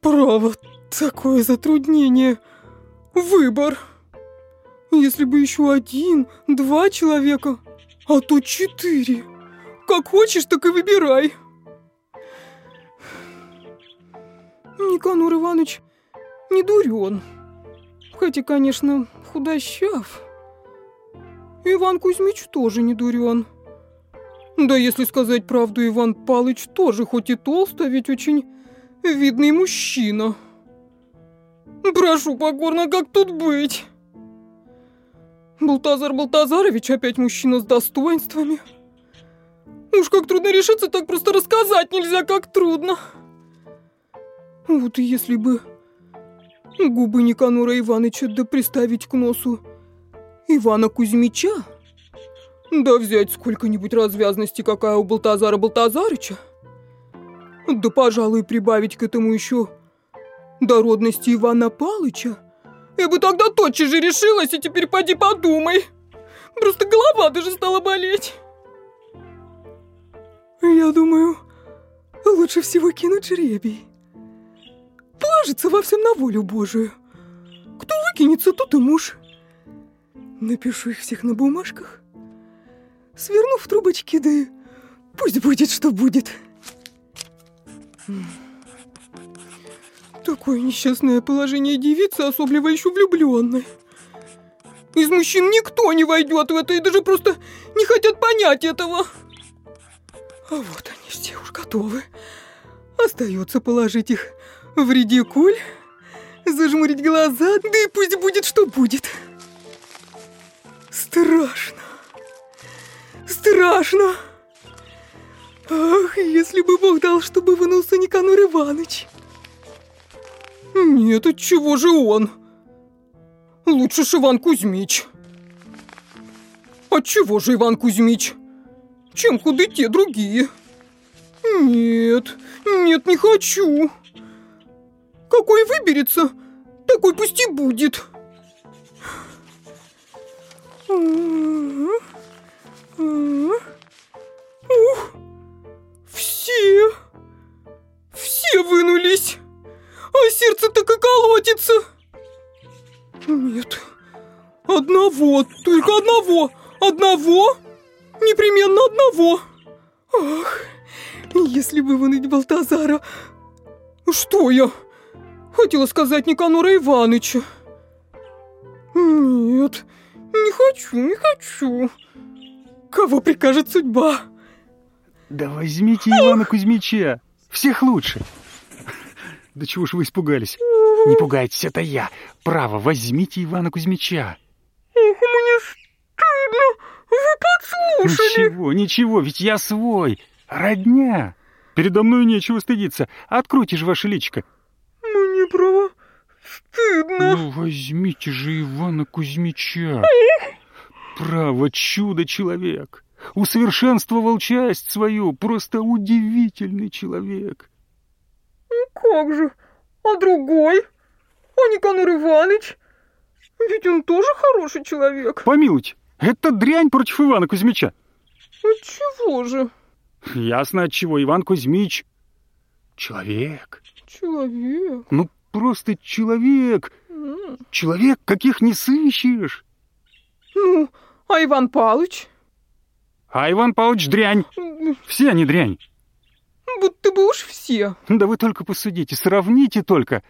Право, такое затруднение. Выбор. Если бы еще один, два человека, а то четыре. Как хочешь, так и выбирай. Никанор Иванович не дурен. Хотя, конечно, худощав. Иван Кузьмич тоже не дурен. Да если сказать правду, Иван Палыч тоже хоть и толстый, а ведь очень видный мужчина. Прошу покорно, как тут быть? Балтазар Балтазарович опять мужчина с достоинствами. Уж как трудно решиться, так просто рассказать нельзя, как трудно. Вот если бы губы Никанора Ивановича да приставить к носу Ивана Кузьмича, да взять сколько-нибудь развязности, какая у Балтазара Балтазарыча, да, пожалуй, прибавить к этому еще дородности Ивана Палыча, я бы тогда тотчас же решилась, и теперь поди подумай. Просто голова даже стала болеть. Я думаю, лучше всего кинуть жребий. Положиться во всем на волю Божию. Кто выкинется, тот и муж. Напишу их всех на бумажках, сверну в трубочки, да и пусть будет, что будет. Такое несчастное положение девицы, особливо еще влюбленной. Из мужчин никто не войдет в это и даже просто не хотят понять этого. А вот они все уж готовы. Остается положить их в редикуль, зажмурить глаза, да и пусть будет, что будет. Страшно. Страшно. Ах, если бы Бог дал, чтобы вынулся Никанор Иваныч. Нет, от чего же он? Лучше ж Иван Кузьмич. От чего же Иван Кузьмич? Чем худы те другие? Нет, нет, не хочу. Какой выберется, такой пусть и будет. Ух, вынулись а сердце так и колотится. Нет, одного, только одного, одного, непременно одного. Ах, если бы вынуть Балтазара... Что я? Хотела сказать Никанора Иваныча. Нет, не хочу, не хочу. Кого прикажет судьба? Да возьмите Ивана Кузьмича, всех лучше. Да чего ж вы испугались? Не пугайтесь, это я. Право, возьмите Ивана Кузьмича. Ох, мне стыдно. Вы подслушали. Ничего, ничего, ведь я свой. Родня. Передо мной нечего стыдиться. Откройте же ваше личико. Мне, право, стыдно. Ну, возьмите же Ивана Кузьмича. Право, чудо-человек. Усовершенствовал часть свою. Просто удивительный человек. Как же? А другой? А Никанор Иванович? Ведь он тоже хороший человек. Помилуйте, это дрянь против Ивана Кузьмича. Отчего же? Ясно, от чего Иван Кузьмич. Человек. Человек? Ну, просто человек. Mm. Человек, каких не сыщешь. Ну, а Иван Палыч? А Иван Павлович дрянь. Все они дрянь. Будто бы уж все. Да вы только посудите, сравните только.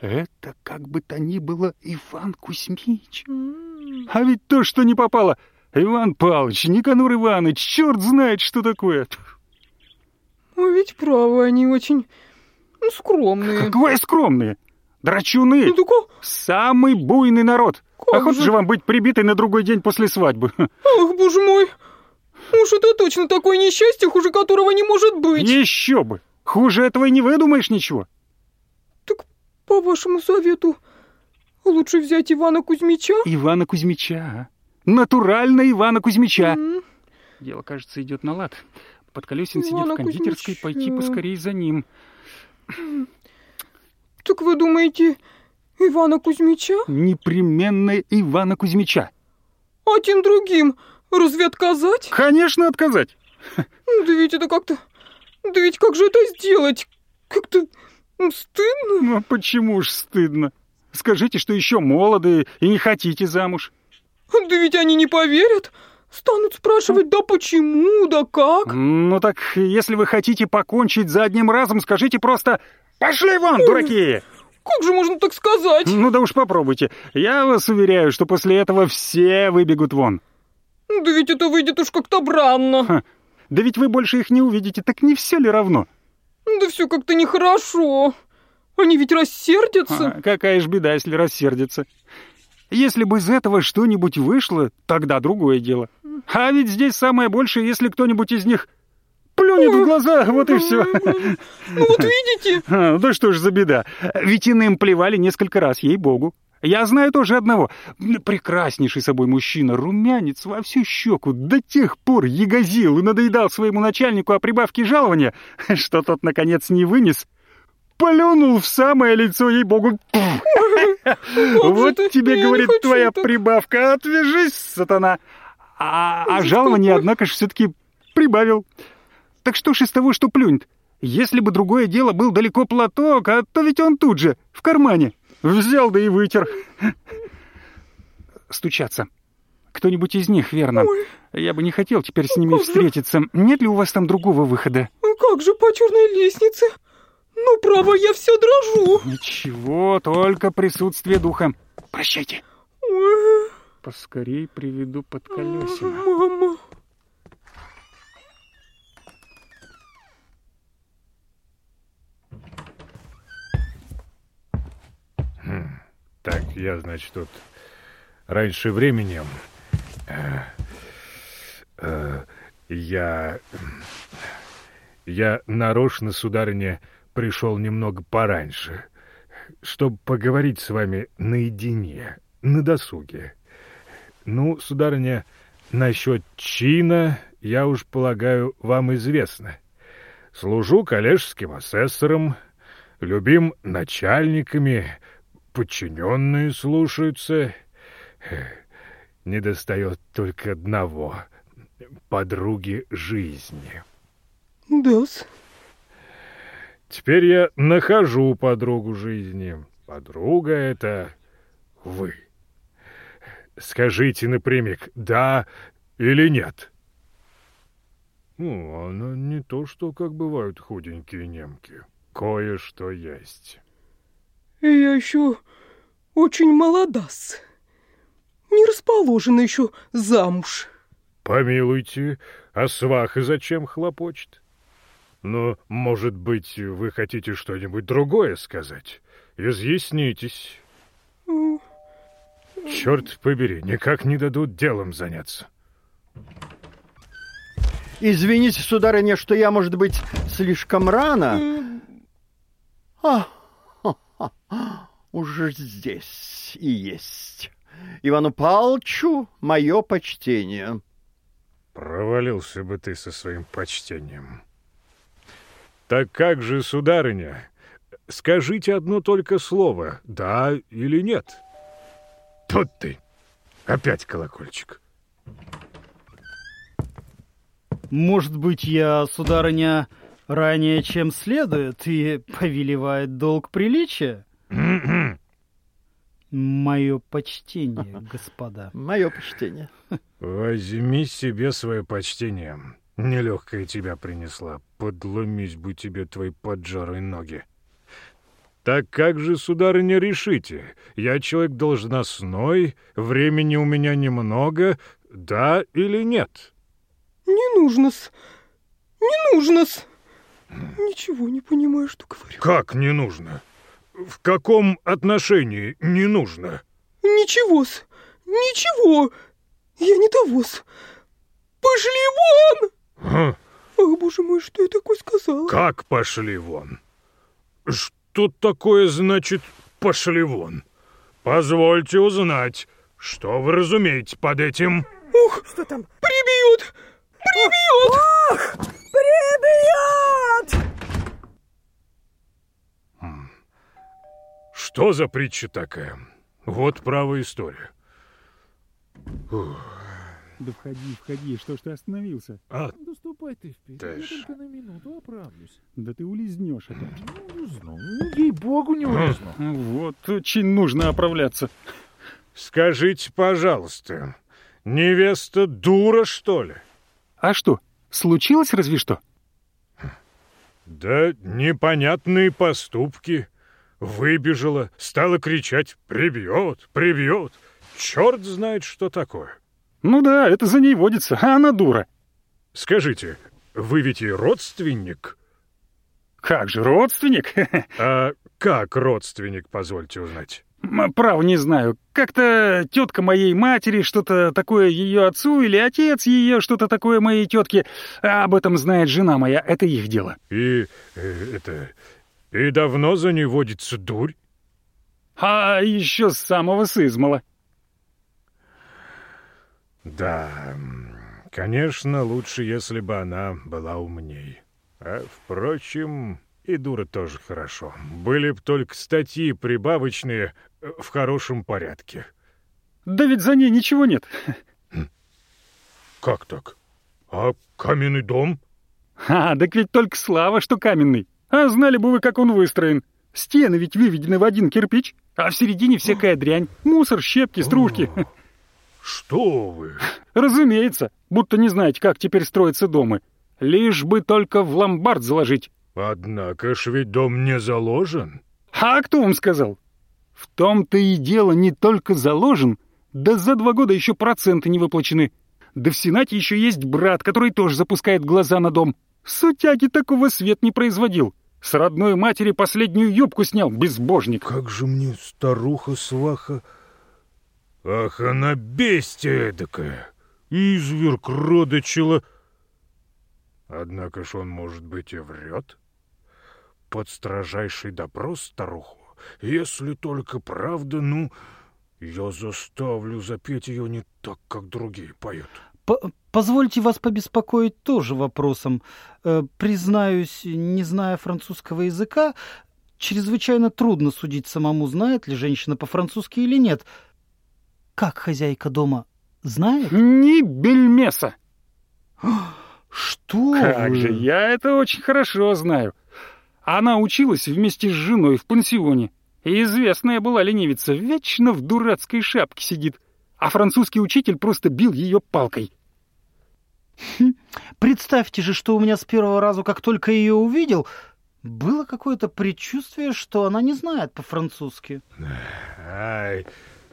Это, как бы то ни было, Иван Кузьмич. Mm. А ведь то, что не попало. Иван Павлович, Никанор Иванович, черт знает, что такое. А ведь правы они очень ну, скромные. Какое скромные? Драчуны. Ну, так, а Самый буйный народ. Как Охота же? же вам быть прибитой на другой день после свадьбы. Ах, боже мой. Уж это точно такое несчастье, хуже которого не может быть. Еще бы. Хуже этого и не выдумаешь ничего. Так, по вашему совету, лучше взять Ивана Кузьмича? Ивана Кузьмича. Натурально Ивана Кузьмича. М, Дело, кажется, идет на лад. Подколесин сидит Ивана в кондитерской, Кузьмича. пойти поскорее за ним. Так вы думаете, Ивана Кузьмича? Непременно Ивана Кузьмича. А тем другим разве отказать? Конечно, отказать. Да ведь это как-то... Да ведь как же это сделать? Как-то Стыдно? Ну, почему ж стыдно? Скажите, что еще молоды и не хотите замуж. Да ведь они не поверят. Станут спрашивать, да почему, да как? Ну так, если вы хотите покончить за одним разом, скажите просто «Пошли вон, дураки!» Как же можно так сказать? Ну да уж попробуйте. Я вас уверяю, что после этого все выбегут вон. Да ведь это выйдет уж как-то бранно. Ха. Да ведь вы больше их не увидите, так не все ли равно? Да все как-то нехорошо. Они ведь рассердятся. А, какая ж беда, если рассердятся. Если бы из этого что-нибудь вышло, тогда другое дело. А ведь здесь самое большее, если кто-нибудь из них плюнет в глаза, вот и все. Ну вот видите? А, да что ж за беда. Ведь иным плевали несколько раз, ей-богу. Я знаю тоже одного. Прекраснейший собой мужчина, румянец во всю щеку, до тех пор ягозил и надоедал своему начальнику о прибавке жалования, что тот, наконец, не вынес. Плюнул в самое лицо, ей-богу. Вот тебе, говорит, твоя прибавка, отвяжись, сатана. А, а жалование, однако ж, все-таки прибавил. Так что ж из того, что плюнет? Если бы другое дело был далеко платок, а то ведь он тут же, в кармане. Взял да и вытер. Стучаться. Кто-нибудь из них, верно. Ой. Я бы не хотел теперь с ними встретиться. Нет ли у вас там другого выхода? Как же по черной лестнице? Ну, право, я все дрожу. Ничего, только присутствие духа. Прощайте. Ой, Поскорей приведу под колесина. мама. Так, я, значит, тут раньше времени э, э, я... Я нарочно, сударыня, пришел немного пораньше, чтобы поговорить с вами наедине, на досуге. Ну, сударыня, насчет чина, я уж полагаю, вам известно. Служу коллежским асессором, любим начальниками, подчиненные слушаются. Не достает только одного — подруги жизни. Да-с. Теперь я нахожу подругу жизни. Подруга — это вы. Скажите напрямик, да или нет? Ну, она не то, что как бывают худенькие немки. Кое-что есть. Я еще очень молода-с. Не расположена еще замуж. Помилуйте, а сваха зачем хлопочет? Ну, может быть, вы хотите что-нибудь другое сказать? Изъяснитесь. Черт побери, никак не дадут делом заняться. Извините, сударыня, что я, может быть, слишком рано. А, уже здесь и есть. Ивану Палчу мое почтение. Провалился бы ты со своим почтением. Так как же, сударыня, скажите одно только слово, да или нет? Тут ты, опять колокольчик. Может быть, я, сударыня, ранее, чем следует, и повелевает долг приличия? Мое почтение, господа. Мое почтение. Возьми себе свое почтение. Нелегкая тебя принесла. Подломись бы тебе твои поджарые ноги. Так как же, сударыня, решите? Я человек должностной, времени у меня немного, да или нет? Не нужно-с. Не нужно-с. Ничего не понимаю, что говорю. Как не нужно? В каком отношении не нужно? Ничего-с. Ничего. Я не того-с. Пошли вон! Ха, Ах, боже мой, что я такое сказала? Как пошли вон? Что такое значит «пошли вон»? Позвольте узнать, что вы разумеете под этим? Ух, что там? Прибьют! Прибьют! Что за притча такая? Вот правая история. Ух. Да входи, входи, что ж ты остановился? А, Да ступай ты вперед, Ты я только на минуту оправлюсь. Да ты улизнешь опять. Не улизну, ну, ей-богу, не улизну. Вот, очень нужно оправляться. скажите, пожалуйста, невеста дура, что ли? А что, случилось разве что? Да непонятные поступки. Выбежала, стала кричать «Прибьет! Прибьет!» Черт знает, что такое. Ну да, это за ней водится, а она дура. Скажите, вы ведь и родственник? Как же, родственник? А как родственник, позвольте узнать? Право не знаю. Как-то тетка моей матери, что-то такое ее отцу, или отец ее, что-то такое моей тетке. А об этом знает жена моя, это их дело. И э, это... И давно за ней водится дурь? А еще с самого сызмала. Да, конечно, лучше, если бы она была умней. А, впрочем, и дура тоже хорошо. Были б только статьи прибавочные э, в хорошем порядке. Да ведь за ней ничего нет. Как так? А каменный дом? А, так ведь только слава, что каменный. А знали бы вы, как он выстроен. Стены ведь выведены в один кирпич, а в середине всякая дрянь. Мусор, щепки, стружки. Что вы? Разумеется, будто не знаете, как теперь строятся дома. Лишь бы только в ломбард заложить. Однако ж ведь дом не заложен. А кто вам сказал? В том-то и дело не только заложен, да за два года еще проценты не выплачены. Да в Сенате еще есть брат, который тоже запускает глаза на дом. Сутяги такого свет не производил. С родной матери последнюю юбку снял, безбожник. Как же мне старуха-сваха... Ах, она бестия эдакая! Изверг родочила... Однако ж он, может быть, и врет. Под строжайший допрос старуху. Если только правда, ну, я заставлю запеть ее не так, как другие поют. П- Позвольте вас побеспокоить тоже вопросом. Э, признаюсь, не зная французского языка, чрезвычайно трудно судить самому, знает ли женщина по-французски или нет. Как хозяйка дома знает? Ни бельмеса. Что Как вы? же, я это очень хорошо знаю. Она училась вместе с женой в пансионе. И известная была ленивица, вечно в дурацкой шапке сидит. А французский учитель просто бил ее палкой. Представьте же, что у меня с первого раза, как только ее увидел, было какое-то предчувствие, что она не знает по-французски. Ай,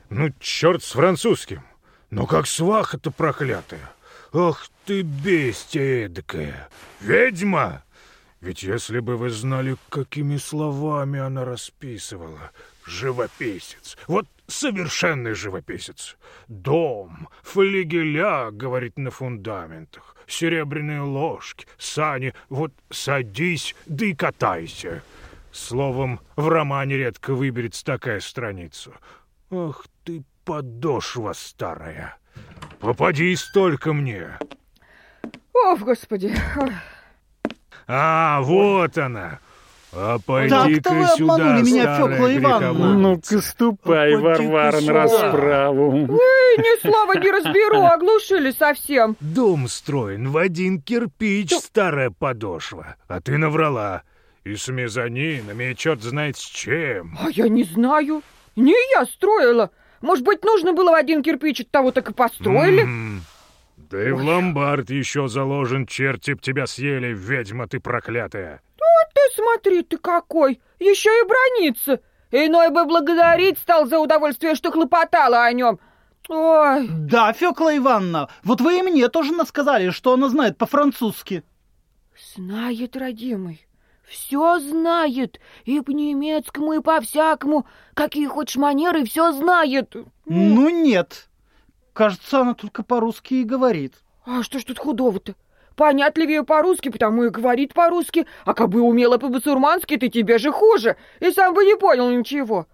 ну черт с французским. Ну как сваха-то проклятая. Ах ты бестия эдакая. Ведьма! Ведь если бы вы знали, какими словами она расписывала. Живописец. Вот совершенный живописец. Дом, флигеля, говорит, на фундаментах. Серебряные ложки, сани. Вот садись, да и катайся. Словом, в романе редко выберется такая страница. Ах ты, подошва старая! Попади столько мне! Ох, господи. А, вот она! А пойди-ка вы сюда, меня, старая Фёкла Ивановна. греховодница. Ну-ка, ступай, Поди-ка Варвара, на расправу. Эй, ни слова не разберу, оглушили совсем. Дом строен в один кирпич, старая подошва. А ты наврала. И с мезонинами, и черт знает с чем. А я не знаю. Не я строила. Может быть, нужно было в один кирпич от того так и построили? М, Да и в ломбард еще заложен, черти б тебя съели, ведьма ты проклятая. Смотри, ты какой. Еще и бронится. Иной бы благодарить стал за удовольствие, что хлопотала о нем. Ой, Да, Фёкла Ивановна, вот вы и мне тоже насказали, что она знает по-французски. знает, родимый. Все знает. И по-немецкому, и по-всякому. Какие хочешь манеры, все знает. Ну нет. Кажется, она только по-русски и говорит. А что ж тут худого-то? Понятливее по-русски, потому и говорит по-русски. А как бы умела по-басурмански, ты тебе же хуже. И сам бы не понял ничего.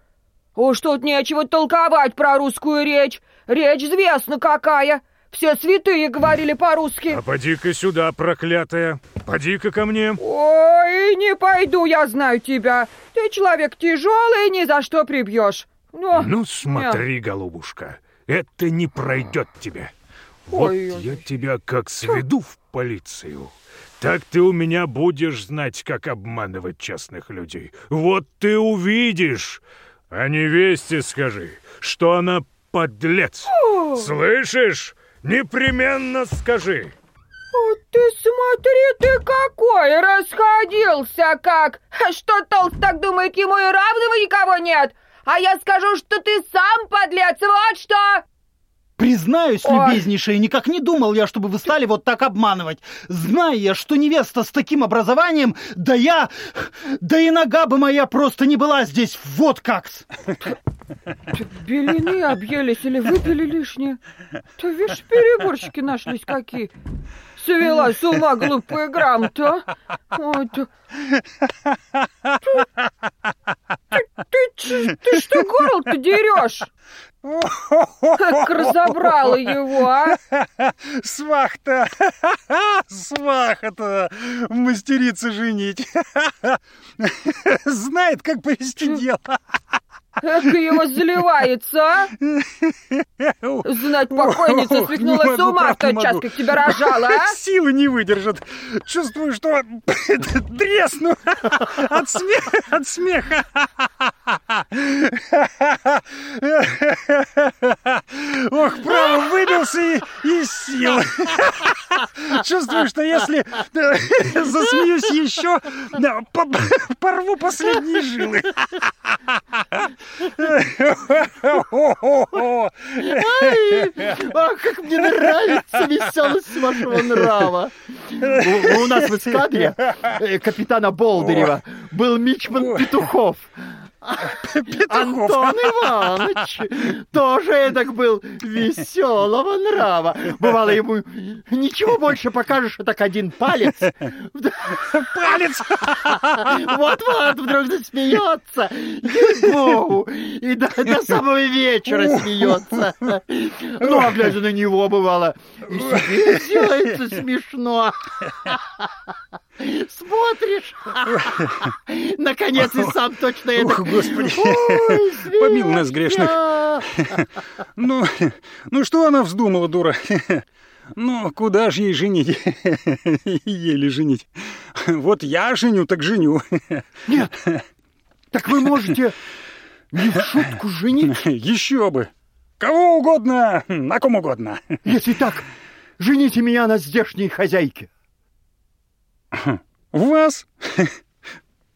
Уж тут нечего толковать про русскую речь. Речь известна какая. Все святые говорили по-русски. А поди-ка сюда, проклятая. Поди-ка ко мне. Ой, не пойду, я знаю тебя. Ты человек тяжелый, ни за что прибьешь. Но... Ну, смотри, голубушка, это не пройдет тебе. Вот я тебя как сведу в полицию, так ты у меня будешь знать, как обманывать честных людей. Вот ты увидишь. А невесте скажи, что она подлец. Слышишь? Непременно скажи. Вот ты смотри, ты какой расходился как! Что толстак думает, ему и равного никого нет? А я скажу, что ты сам подлец, вот что! Признаюсь, Ой. любезнейшая, никак не думал я, чтобы вы стали вот так обманывать. Зная что невеста с таким образованием, да я... Да и нога бы моя просто не была здесь, вот как-с. Белины объелись или выпили лишнее? То видишь, переборщики нашлись какие. Свела с ума глупая грамота. а? Ой, ты... Ты, ты, ч- ты что горло-то дерешь? Как разобрала его, а? Свах-то! Сваха-то! Мастерица женить! Знает, как повести дело! Как его заливается, а? Знать, покойница свихнулась с ума в тот час, как тебя рожала, а? Силы не выдержат. Чувствую, что тресну от смеха. От смеха. Ох, право, выбился и, из сил. Чувствую, что если засмеюсь еще, порву последние жилы. Ах, как мне нравится веселость вашего нрава. У, у нас в эскадре э, капитана Болдырева был мичман Петухов. Антон Иванович тоже эдак был веселого нрава. Бывало ему ничего больше покажешь, а так один палец. Палец! Вот-вот вдруг засмеется. Ей-богу. И до, до самого вечера смеется. Ну, а глядя на него, бывало, и себе делается смешно. Смотришь. Наконец и сам точно это. Ох, Господи. Ой, Помилуй нас, грешных. Ну, ну что она вздумала, дура? Ну, куда же ей женить? Еле женить. Вот я женю, так женю. Нет, так вы можете не в шутку женить, Еще бы. Кого угодно, на ком угодно. если так. Жените меня на здешней хозяйке. Вас?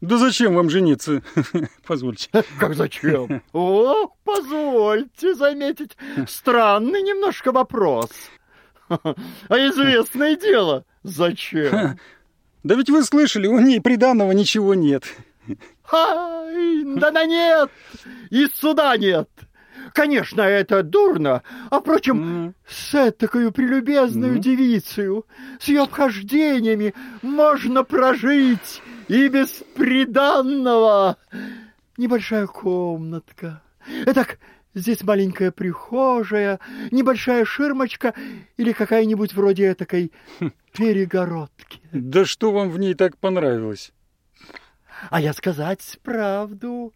Да зачем вам жениться? Позвольте. Как зачем? О, позвольте заметить, странный немножко вопрос. А известное дело, зачем? Да ведь вы слышали, у ней приданного ничего нет. Ай, да на нет, и суда нет. Конечно, это дурно, а впрочем, с такой прелюбезную девицею, с ее обхождениями можно прожить и без приданного. Небольшая комнатка. Итак, здесь маленькая прихожая, небольшая ширмочка или какая-нибудь вроде этакой перегородки. Да что вам в ней так понравилось? А я сказать правду.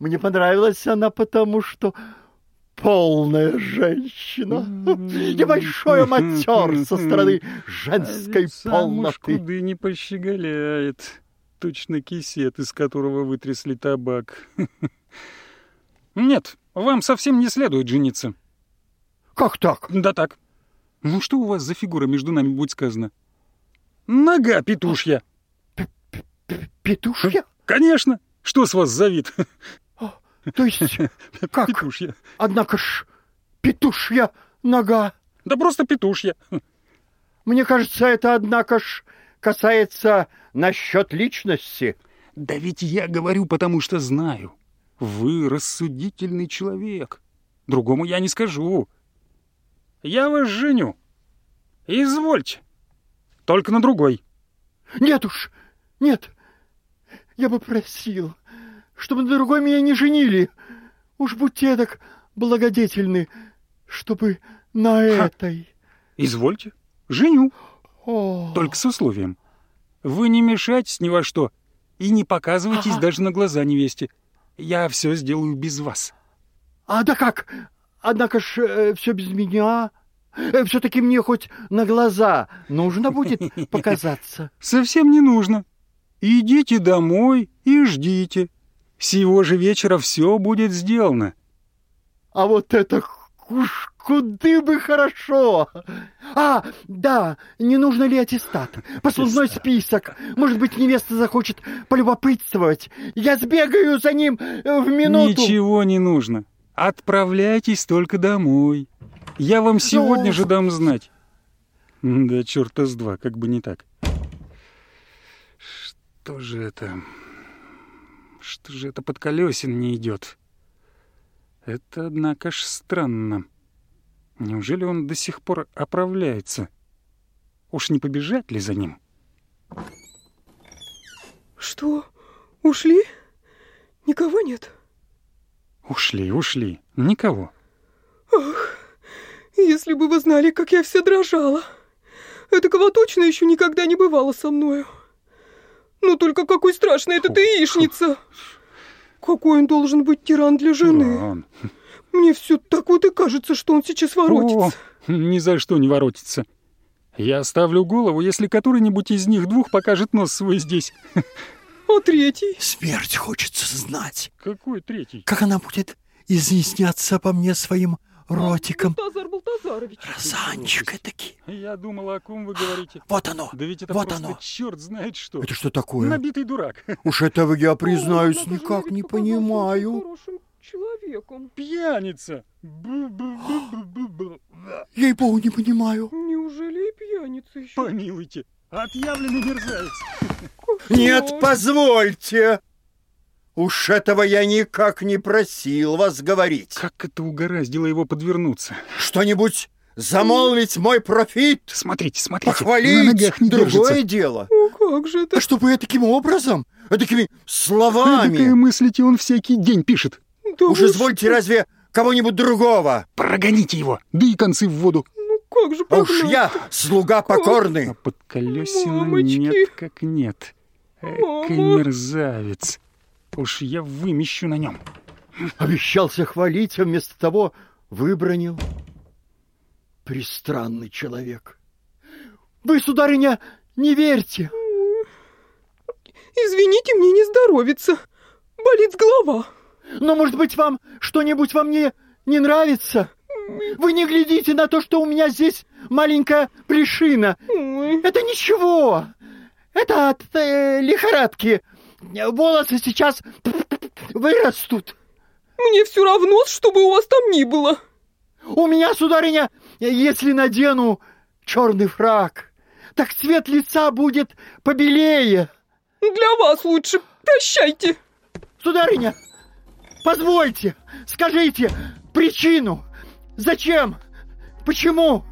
Мне понравилась она потому, что полная женщина. Небольшой матер со стороны женской полноты. куды не пощеголяет. Точно кисет, из которого вытрясли табак. Нет, вам совсем не следует жениться. Как так? Да так. Ну что у вас за фигура между нами, будь сказано? Нога петушья. Петушья? Конечно. Что с вас за вид? То есть, как? Петушья. Однако ж, петушья нога. Да просто петушья. Мне кажется, это, однако ж, касается насчет личности. Да ведь я говорю, потому что знаю. Вы рассудительный человек. Другому я не скажу. Я вас женю. Извольте. Только на другой. Нет уж, нет. Я бы просил, чтобы на другой меня не женили. Уж будьте так благодетельны, чтобы на этой. Извольте. Женю. О, Только с условием. Вы не мешайтесь ни во что и не показывайтесь Ага. даже на глаза невесте. Я все сделаю без вас. а да как? Однако ж все без меня. Все-таки мне хоть на глаза нужно будет показаться. Совсем не нужно. Идите домой и ждите. Сего же вечера все будет сделано. А вот это уж куды бы хорошо. А, да, не нужно ли аттестат? Послужной список. Может быть, невеста захочет полюбопытствовать. Я сбегаю за ним э, в минуту. Ничего не нужно. Отправляйтесь только домой. Я вам сегодня Ну, же дам знать. Да черта с два, как бы не так. Что же это? Что же это под колесин не идет? Это, однако ж, странно. Неужели он до сих пор оправляется? Уж не побежать ли за ним? Что? Ушли? Никого нет? Ушли, ушли. Никого. Ах, если бы вы знали, как я вся дрожала. Этакого точно еще никогда не бывало со мною. Ну только какой страшный этот яичница. Какой он должен быть тиран для жены. Мне все так вот и кажется, что он сейчас воротится. О, ни за что не воротится. Я оставлю голову, если который-нибудь из них двух покажет нос свой здесь. А третий? Смерть хочется знать, Какой третий? как она будет изъясняться по мне своим ротиком. Балтазар Балтазарович. Розанчик таки. Я думала, о ком вы говорите. Вот оно, Да ведь это вот просто оно. черт знает что. Это что такое? Набитый дурак. Уж этого я, признаюсь, же, никак не понимаю. хорошим человеком. Пьяница. Ей-богу, не понимаю. Неужели и пьяница еще? Помилуйте. Отъявленный мерзавец. Нет, позвольте. Уж этого я никак не просил вас говорить. Как это угораздило его подвернуться? Что-нибудь замолвить мой профит, Смотрите, смотрите. На похвалить, ногах не другое держится. дело. О, как же это? А чтобы я таким образом, а такими Эдакое словами, мыслите он всякий день пишет. Да уж извольте что? разве кого-нибудь другого? Прогоните его, да и концы в воду. Ну как же А уж я слуга А покорный. под колесина Мамочки. нет как нет. Мама. мерзавец. Уж я вымещу на нем. Обещался хвалить, а вместо того выбронил. Пристранный человек. Вы, сударыня, не верьте. Извините, мне не здоровится. Болит голова. Но, может быть, вам что-нибудь во мне не нравится? Вы не глядите на то, что у меня здесь маленькая плешина. Ой, Это ничего. Это от э, лихорадки. Волосы сейчас вырастут. мне все равно, чтобы у вас там ни было. У меня, сударыня, если надену черный фрак, так цвет лица будет побелее. Для вас лучше. Прощайте. Сударыня, позвольте, скажите причину. Зачем? Почему?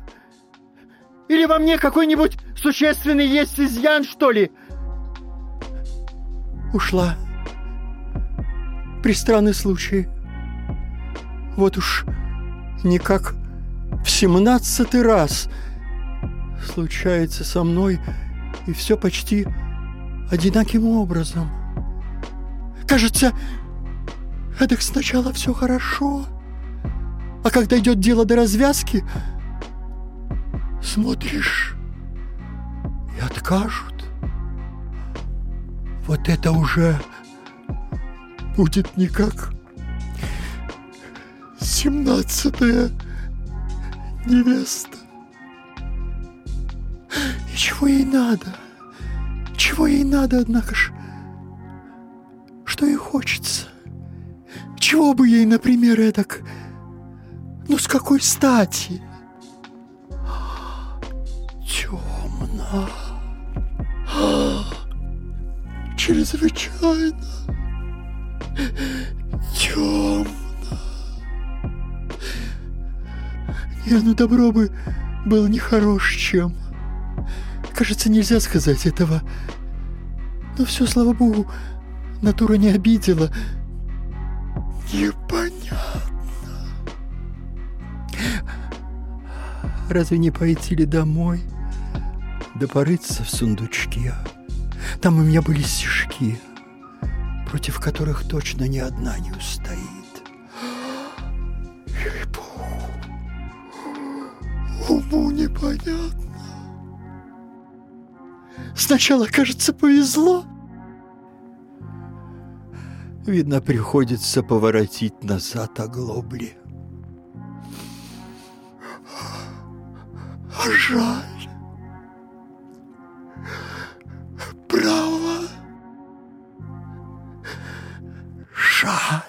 Или во мне какой-нибудь существенный есть изъян, что ли? Ушла. При странный случай. Вот уж никак в семнадцатый раз случается со мной, и все почти одинаким образом. Кажется, эдак сначала все хорошо, а когда идет дело до развязки, смотришь и откажут. Вот это уже будет никак семнадцатая невеста. И чего ей надо? Чего ей надо, однако ж? Что ей хочется? Чего бы ей, например, эдак? Ну, с какой стати? Темно. Чрезвычайно. Темно. Не, ну добро бы было нехорош чем. Кажется, нельзя сказать этого. Но все, слава богу, натура не обидела. Непонятно. Разве не пойти ли домой? Да порыться в сундучке. Там у меня были стишки, против которых точно ни одна не устоит. Ей-богу, уму непонятно. Сначала, кажется, повезло. Видно, приходится поворотить назад оглобли. А жаль. เรา Shut